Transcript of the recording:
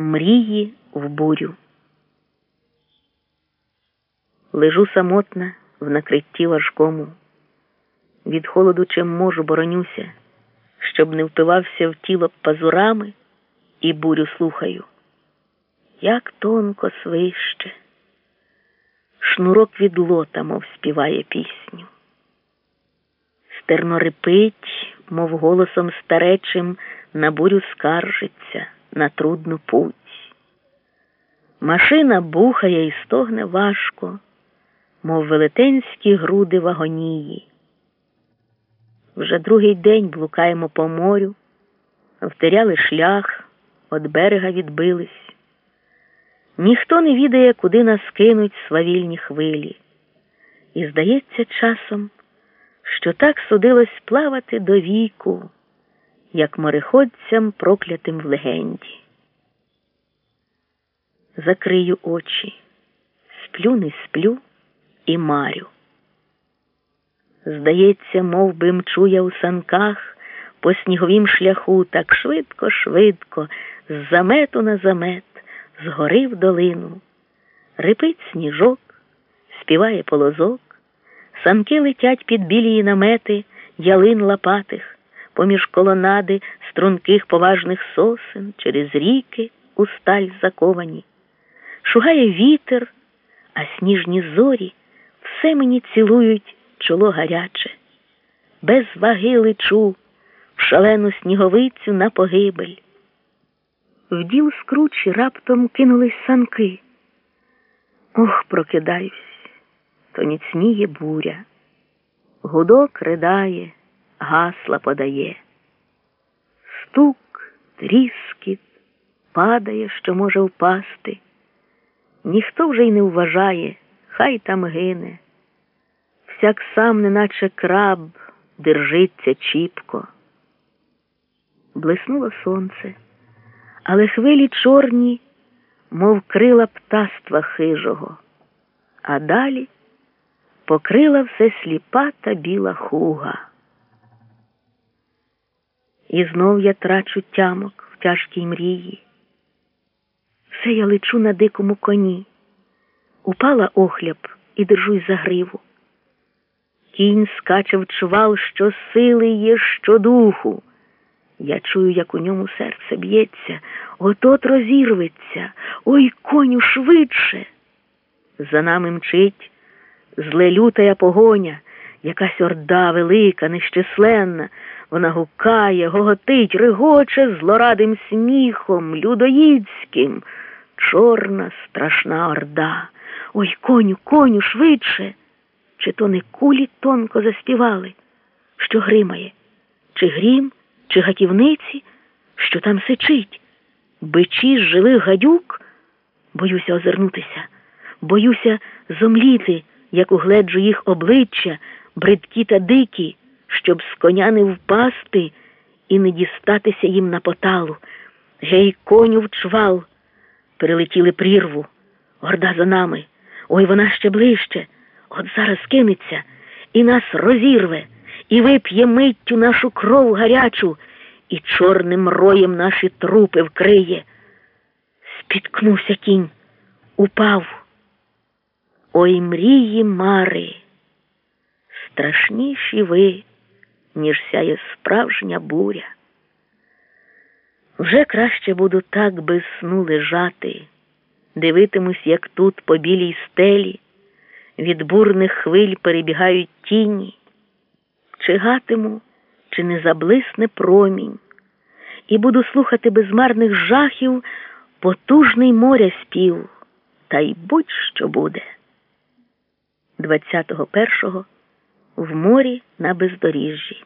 Мрії в бурю. Лежу самотна в накритті важкому. Від холоду чим можу боронюся, щоб не впивався в тіло пазурами і бурю слухаю. Як тонко свище, шнурок від лота, мов співає пісню. Стерно рипить, мов голосом старечим, на бурю скаржиться, на трудну путь. Машина бухає і стогне важко, мов велетенські груди в агонії. Вже другий день блукаємо по морю, втеряли шлях, від берега відбились. Ніхто не відає, куди нас кинуть свавільні хвилі. І здається часом, що так судилось плавати до віку, як мореходцям проклятим в легенді. Закрию очі, сплю, не сплю і марю. Здається, мов би мчу у санках по сніговім шляху так швидко, швидко, з замету на замет, з гори в долину. Рипить сніжок, співає полозок, санки летять під білі намети, ялин лопатих, поміж колонади струнких поважних сосен, через ріки у сталь заковані. Шугає вітер, а сніжні зорі все мені цілують чоло гаряче, без ваги лечу в шалену сніговицю на погибель. В діл скручі раптом кинулись санки. Ох, прокидаюсь, то ніцніє буря, гудок ридає, гасла подає. Стук, тріскіт, падає, що може впасти. Ніхто вже й не вважає, хай там гине всяк сам, неначе краб, держиться чіпко. Блиснуло сонце, але хвилі чорні, мов крила птаства хижого, а далі покрила все сліпа та біла хуга. І знов я трачу тямок в тяжкій мрії. Все я лечу на дикому коні, упала охляб і держусь за гриву. Кінь скаче в чвал, що сили є, що духу. Я чую, як у ньому серце б'ється, от-от розірветься, ой коню швидше. За нами мчить зле лютая погоня, якась орда велика, нещисленна. Вона гукає, гоготить, регоче злорадим сміхом, людоїдським. Чорна страшна орда. Ой коню, коню, швидше. Чи то не кулі тонко заспівали, що гримає, чи грім, чи гатівниці, що там сичить, бичі з живих гадюк? Боюся озирнутися, боюся зомліти, як угледжу їх обличчя, бридкі та дикі, щоб з коня не впасти і не дістатися їм на поталу. Гей, коню в чвал, перелетіли прірву, горда за нами, ой вона ще ближче. От зараз кинеться і нас розірве, і вип'є миттю нашу кров гарячу, і чорним роєм наші трупи вкриє. Спіткнувся кінь, упав. Ой мрії мари, страшніші ви, ніж сяє справжня буря. Вже краще буду так без сну лежати, дивитимусь, як тут по білій стелі від бурних хвиль перебігають тіні, чи гатиму, чи не заблисне промінь, і буду слухати безмарних жахів потужний моря спів, та й будь-що буде. 21-го в морі на бездоріжжі.